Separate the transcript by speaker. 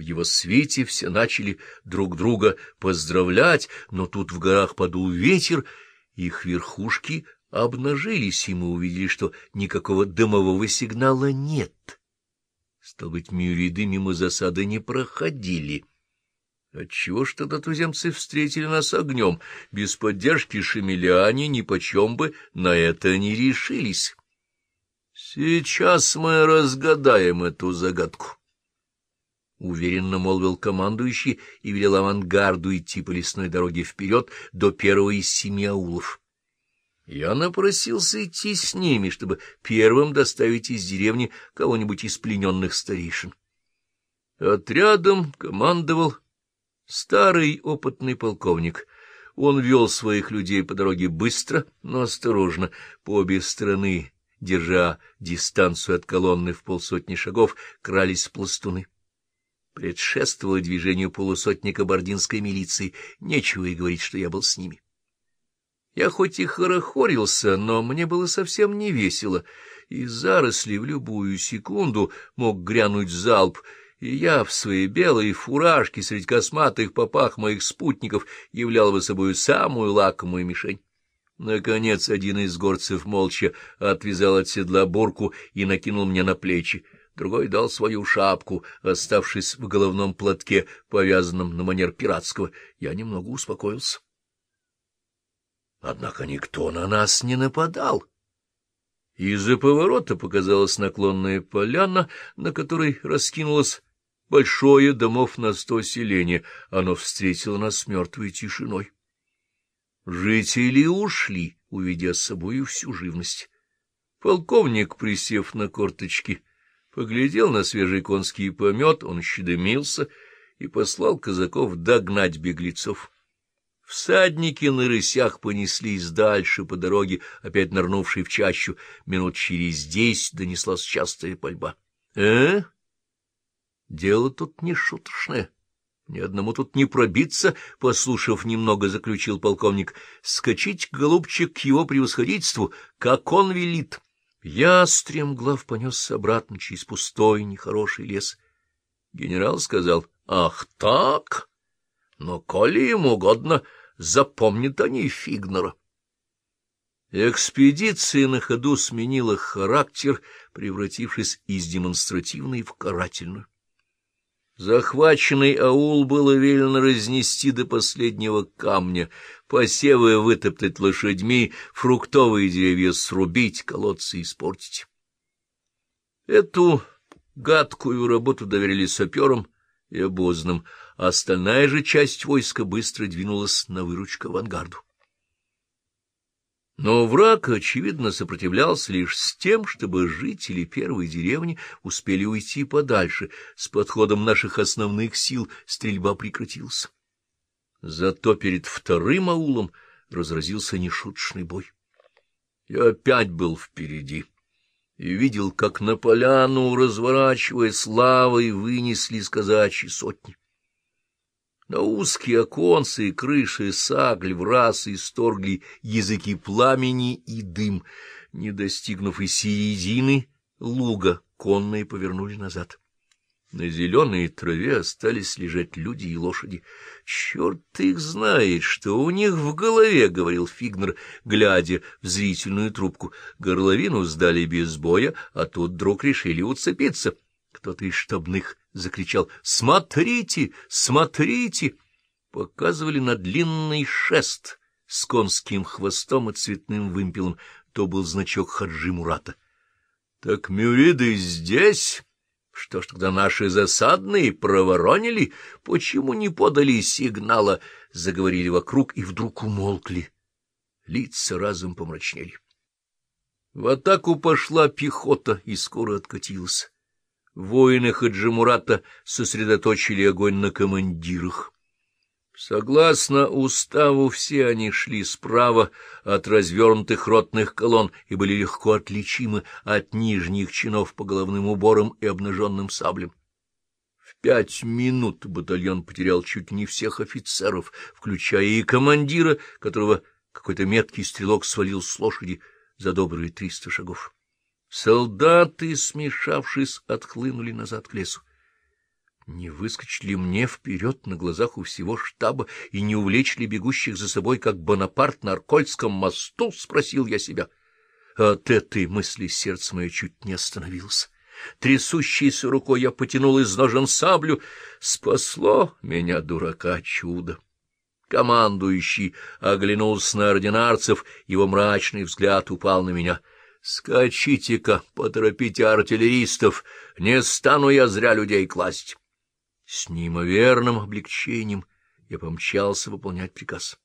Speaker 1: В его свете все начали друг друга поздравлять, но тут в горах подул ветер, их верхушки обнажились, и мы увидели, что никакого дымового сигнала нет. Стал быть, мюриды мимо засады не проходили. Отчего ж тогда туземцы встретили нас огнем? Без поддержки шемеляне ни почем бы на это не решились. Сейчас мы разгадаем эту загадку. Уверенно молвил командующий и велел авангарду идти по лесной дороге вперед до первого из семи аулов. Я напросился идти с ними, чтобы первым доставить из деревни кого-нибудь из плененных старейшин. Отрядом командовал старый опытный полковник. Он вел своих людей по дороге быстро, но осторожно, по обе стороны, держа дистанцию от колонны в полсотни шагов, крались пластуны. Предшествовало движению полусотни кабардинской милиции, нечего и говорить, что я был с ними. Я хоть и хорохорился, но мне было совсем не весело. Из зарослей в любую секунду мог грянуть залп, и я в своей белой фуражке среди косматых попах моих спутников являл бы собой самую лакомую мишень. Наконец один из горцев молча отвязал от седла бурку и накинул мне на плечи. Другой дал свою шапку, оставшись в головном платке, повязанном на манер пиратского. Я немного успокоился. Однако никто на нас не нападал. Из-за поворота показалась наклонная поляна, на которой раскинулось большое домов на сто селения. Оно встретило нас мертвой тишиной. Жители ушли, уведя с собою всю живность. Полковник, присев на корточки, поглядел на свежий конский помет, он щедомился и послал казаков догнать беглецов. Всадники на рысях понеслись дальше по дороге, опять нырнувшей в чащу. Минут через десять донеслась частая пальба. — Э? Дело тут не шуточное. Ни одному тут не пробиться, — послушав немного, заключил полковник. — Скачить, голубчик, к его превосходительству, как он велит. Я, стремглав, понесся обратно через пустой, нехороший лес. Генерал сказал, — Ах так? Но коли ему угодно запомнят они Фигнера. Экспедиция на ходу сменила характер, превратившись из демонстративной в карательную. Захваченный аул было велено разнести до последнего камня, посевы вытоптать лошадьми, фруктовые деревья срубить, колодцы испортить. Эту гадкую работу доверили саперам и обозным, а остальная же часть войска быстро двинулась на выручку авангарду. Но враг, очевидно, сопротивлялся лишь с тем, чтобы жители первой деревни успели уйти подальше. С подходом наших основных сил стрельба прекратилась. Зато перед вторым аулом разразился нешуточный бой. Я опять был впереди и видел, как на поляну, разворачивая славой, вынесли из казачьи сотни. На узкие оконцы и крыши сагль в раз исторгли языки пламени и дым. Не достигнув и середины луга, конные повернули назад. На зеленой траве остались лежать люди и лошади. Черт их знает, что у них в голове, — говорил Фигнер, глядя в зрительную трубку. Горловину сдали без боя, а тут вдруг решили уцепиться. Кто-то из штабных закричал «Смотрите! Смотрите!» Показывали на длинный шест с конским хвостом и цветным вымпелом. То был значок Хаджи Мурата. — Так мюриды здесь? Что ж тогда наши засадные проворонили? Почему не подали сигнала? Заговорили вокруг и вдруг умолкли. Лица разом помрачнели. В атаку пошла пехота и скоро откатилась. Воины Хаджимурата сосредоточили огонь на командирах. Согласно уставу, все они шли справа от развернутых ротных колонн и были легко отличимы от нижних чинов по головным уборам и обнаженным саблям. В пять минут батальон потерял чуть не всех офицеров, включая и командира, которого какой-то меткий стрелок свалил с лошади за добрые триста шагов. Солдаты, смешавшись, отхлынули назад к лесу. Не выскочить ли мне вперед на глазах у всего штаба и не увлечь бегущих за собой, как Бонапарт на Аркольском мосту? — спросил я себя. От этой мысли сердце мое чуть не остановилось. Трясущейся рукой я потянул из ножен саблю. Спасло меня, дурака, чудо. Командующий оглянулся на ординарцев, его мрачный взгляд упал на меня. — Скачите-ка, поторопите артиллеристов, не стану я зря людей класть. С неимоверным облегчением я помчался выполнять приказ.